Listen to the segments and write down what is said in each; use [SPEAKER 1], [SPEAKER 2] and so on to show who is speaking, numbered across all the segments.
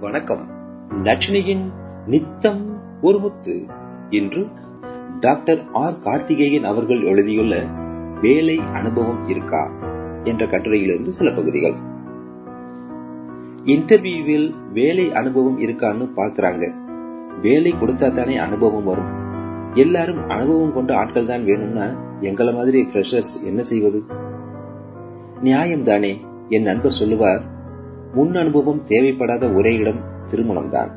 [SPEAKER 1] வணக்கம். நச்சினையின் நித்தம் ஒரு முத்து என்று டாக்டர் ஆர் கார்த்திகேயன் அவர்கள் எழுதியுள்ள வேலை அனுபவம் இருக்கா என்ற கட்டுரையிலிருந்து சில பகுதிகள். இன்டர்வியூவில் வேலை அனுபவம் இருக்கான்னு பாக்குறாங்க வேலை கொடுத்தா தானே அனுபவம் வரும். எல்லாரும் அனுபவம் கொண்ட ஆட்கள் தான் வேணும்னா எங்களை மாதிரி ஃப்ரெஷர்ஸ் என்ன செய்வது? நியாயம் தானே என் நண்பர் சொல்லுவார் முன் அனுபவம் தேவைப்படாத ஒரே இடம் திருமணம்தான்.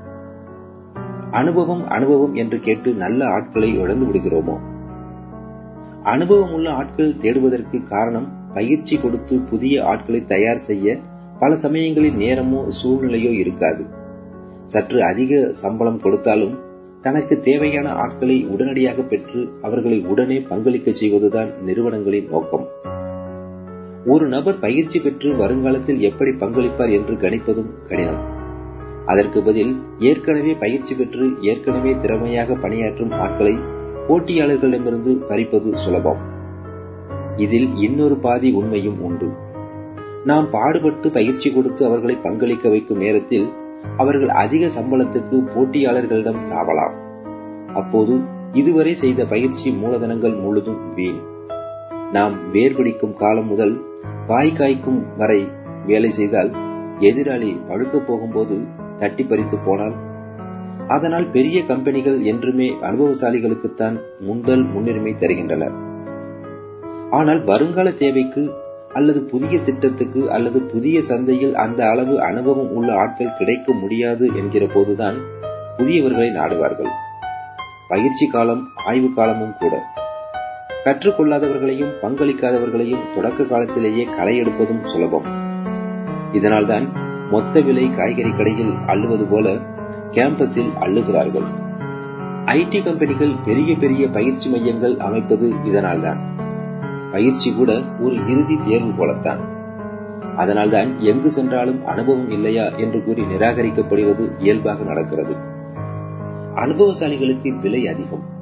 [SPEAKER 1] அனுபவம் அனுபவம் என்று கேட்டு நல்ல ஆட்களை இழந்து விடுகிறோமோ? அனுபவம் உள்ள ஆட்கள் தேடுவதற்கு காரணம் பயிற்சி கொடுத்து புதிய ஆட்களை தயார் செய்ய பல சமயங்களில் நேரமோ சூழ்நிலையோ இருக்காது. சற்று அதிக சம்பளம் கொடுத்தாலும் தனக்கு தேவையான ஆட்களை உடனடியாக பெற்று அவர்களை உடனே பங்களிக்க செய்வதுதான் நிறுவனங்களின் நோக்கம். ஒரு நபர் பயிற்சி பெற்று வருங்காலத்தில் எப்படி பங்களிப்பார் என்று கணிப்பதும் கடினம். அதற்கு பதில் ஏற்கனவே பயிற்சி பெற்று ஏற்கனவே திறமையாக பணியாற்றும் ஆட்களை போட்டியாளர்களிடமிருந்து பறிப்பது சுலபம். இதில் இன்னொரு பாதி உண்மையும் உண்டு. நாம் பாடுபட்டு பயிற்சி கொடுத்து அவர்களை பங்களிக்க வைக்கும் நேரத்தில் அவர்கள் அதிக சம்பளத்துக்கு போட்டியாளர்களிடம் தாவலாம். அப்போது இதுவரை செய்த பயிற்சி மூலதனங்கள் முழுதும் வீண். நாம் வேர்பிடிக்கும் காலம் முதல் வாய் காய்க்கும் வரை வேலை செய்தால் எதிராளி பழுக்க போகும்போது தட்டி பறித்து போனால்? அதனால் பெரிய கம்பெனிகள் என்றுமே அனுபவசாலிகளுக்குத்தான் முந்தல் முன்னுரிமை தருகின்றன ஆனால் வருங்கால தேவைக்கு அல்லது புதிய திட்டத்துக்கு அல்லது புதிய சந்தையில் அந்த அளவு அனுபவம் உள்ள ஆட்கள் கிடைக்க முடியாது என்கிற போதுதான் புதியவர்களை நாடுவார்கள். பயிற்சி காலம் ஆய்வு காலமும் கூட. கற்றுக்கொள்ளாதவர்களையும் பங்களிக்காதவர்களையும் தொடக்க காலத்திலேயே களை எடுப்பதும் சுலபம். இதனால்தான் மொத்த விலை காய்கறி கடையில் அள்ளுவது போல கேம்பஸில் அள்ளுகிறார்கள். ஐடி கம்பெனிகள் பெரிய பெரிய பயிற்சி மையங்கள் அமைப்பது இதனால்தான். பயிற்சி கூட ஒரு இறுதி தேர்வு போலத்தான். அதனால்தான் எங்கு சென்றாலும் அனுபவம் இல்லையா என்று கூறி நிராகரிக்கப்படுவது இயல்பாக நடக்கிறது. அனுபவசாலிகளுக்கு விலை அதிகம்.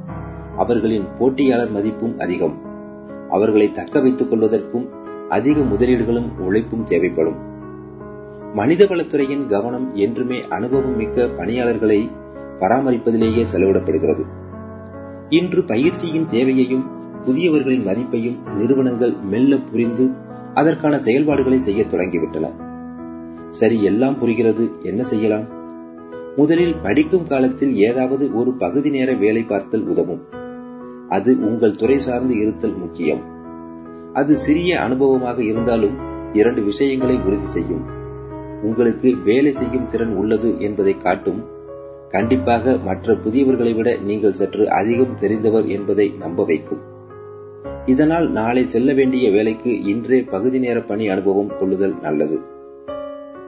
[SPEAKER 1] அவர்களின் போட்டியாளர் மதிப்பும் அதிகம். அவர்களை தக்க வைத்துக் கொள்வதற்கும் அதிக முதலீடுகளும் உழைப்பும் தேவைப்படும். மனிதவளத்துறையின் கவனம் என்றுமே அனுபவம் மிக்க பணியாளர்களை பராமரிப்பதிலேயே செலவிடப்படுகிறது. இன்று பயிற்சியின் தேவையையும் புதியவர்களின் மதிப்பையும் நிறுவனங்கள் மெல்ல புரிந்து அதற்கான செயல்பாடுகளை செய்ய தொடங்கிவிட்டன. சரி எல்லாம் புரிகிறது. என்ன செய்யலாம்? முதலில் படிக்கும் காலத்தில் ஏதாவது ஒரு பகுதி நேர வேலை பார்த்தல் உதவும். அது உங்கள் துறை சார்ந்து இருத்தல் முக்கியம். அது சிறிய அனுபவமாக இருந்தாலும் இரண்டு விஷயங்களை உறுதி செய்யும். உங்களுக்கு வேலை செய்யும் திறன் உள்ளது என்பதை காட்டும். கண்டிப்பாக மற்ற புதியவர்களை விட நீங்கள் சற்று அதிகம் தெரிந்தவர் என்பதை நம்ப வைக்கும். இதனால் நாளை செல்ல வேண்டிய வேலைக்கு இன்றே பகுதி நேர பணி அனுபவம் கொள்ளுதல் நல்லது.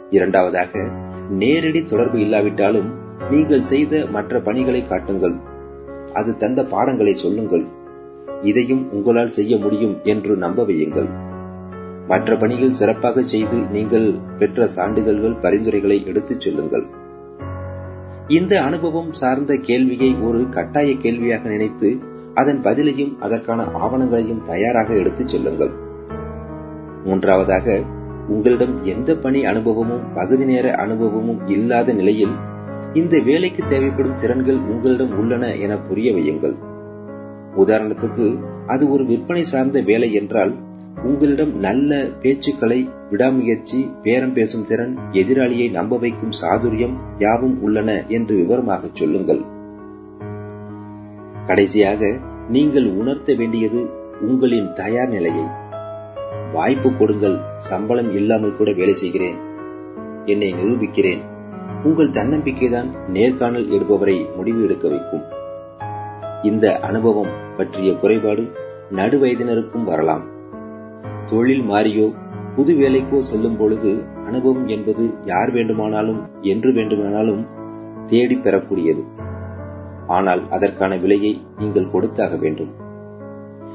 [SPEAKER 1] இரண்டாவதாக நேரடி தொடர்பு இல்லாவிட்டாலும் நீங்கள் செய்த மற்ற பணிகளை காட்டுங்கள். அது தந்த பாடங்களை சொல்லுங்கள். இதையும் உங்களால் செய்ய முடியும் என்று நம்ப வையுங்கள் மற்ற பணிகள் சிறப்பாக செய்து நீங்கள் பெற்ற சான்றிதழ்கள் பரிந்துரைகளை எடுத்துச் சொல்லுங்கள். இந்த அனுபவம் சார்ந்த கேள்வியை ஒரு கட்டாய கேள்வியாக நினைத்து அதன் பதிலையும் அதற்கான ஆவணங்களையும் தயாராக எடுத்துச் செல்லுங்கள். மூன்றாவதாக உங்களிடம் எந்த பணி அனுபவமும் பகுதி நேர அனுபவமும் இல்லாத நிலையில் இந்த வேலைக்கு தேவைப்படும் திறன்கள் உங்களிடம் உள்ளன என புரிய வையுங்கள். உதாரணத்துக்கு அது ஒரு விற்பனை சார்ந்த வேலை என்றால் உங்களிடம் நல்ல பேச்சுக்களை விடாமுயற்சி பேரம் பேசும் திறன் எதிராளியை நம்ப வைக்கும் சாதுரியம் யாவும் உள்ளன என்று விவரமாக சொல்லுங்கள். கடைசியாக நீங்கள் உணர்த்த வேண்டியது உங்களின் தயார் நிலையை. வாய்ப்பு கொடுங்கள் சம்பளம் இல்லாமல் கூட வேலை செய்கிறேன். என்னை நிரூபிக்கிறேன். உங்கள் தன்னம்பிக்கைதான் நேர்காணல் எடுப்பவரை முடிவு எடுக்க வைக்கும். இந்த அனுபவம் பற்றிய குறைபாடு நடுவயதினருக்கும் வரலாம். தொழில் மாறியோ புது வேலைக்கோ செல்லும் பொழுது அனுபவம் என்பது யார் வேண்டுமானாலும் என்று வேண்டுமானாலும் தேடி பெறக்கூடியது. ஆனால் அதற்கான விலையை நீங்கள் கொடுத்தாக வேண்டும்.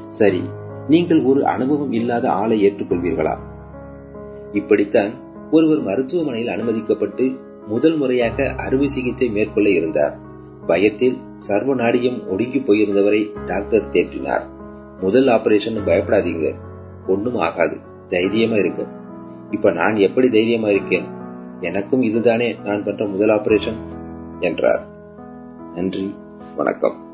[SPEAKER 1] சரி நீங்கள் ஒரு அனுபவம் இல்லாத ஆளை ஏற்றுக்கொள்வீர்களா? இப்படித்தான் ஒருவர் மருத்துவமனையில் அனுமதிக்கப்பட்டு முதல் முறையாக அறுவை சிகிச்சை மேற்கொள்ள இருந்தார். பயத்தில் சர்வ நாடியும் ஒடுங்கி போயிருந்தவரை டாக்டர் தேற்றினார். முதல் ஆபரேஷன் பயப்படாதீங்க. ஒன்னும் ஆகாது. தைரியமா இருங்க. இப்ப நான் எப்படி தைரியமா இருக்கேன்? எனக்கும் இதுதானே நான் பண்ற முதல் ஆபரேஷன்? என்றார். நன்றி. வணக்கம்.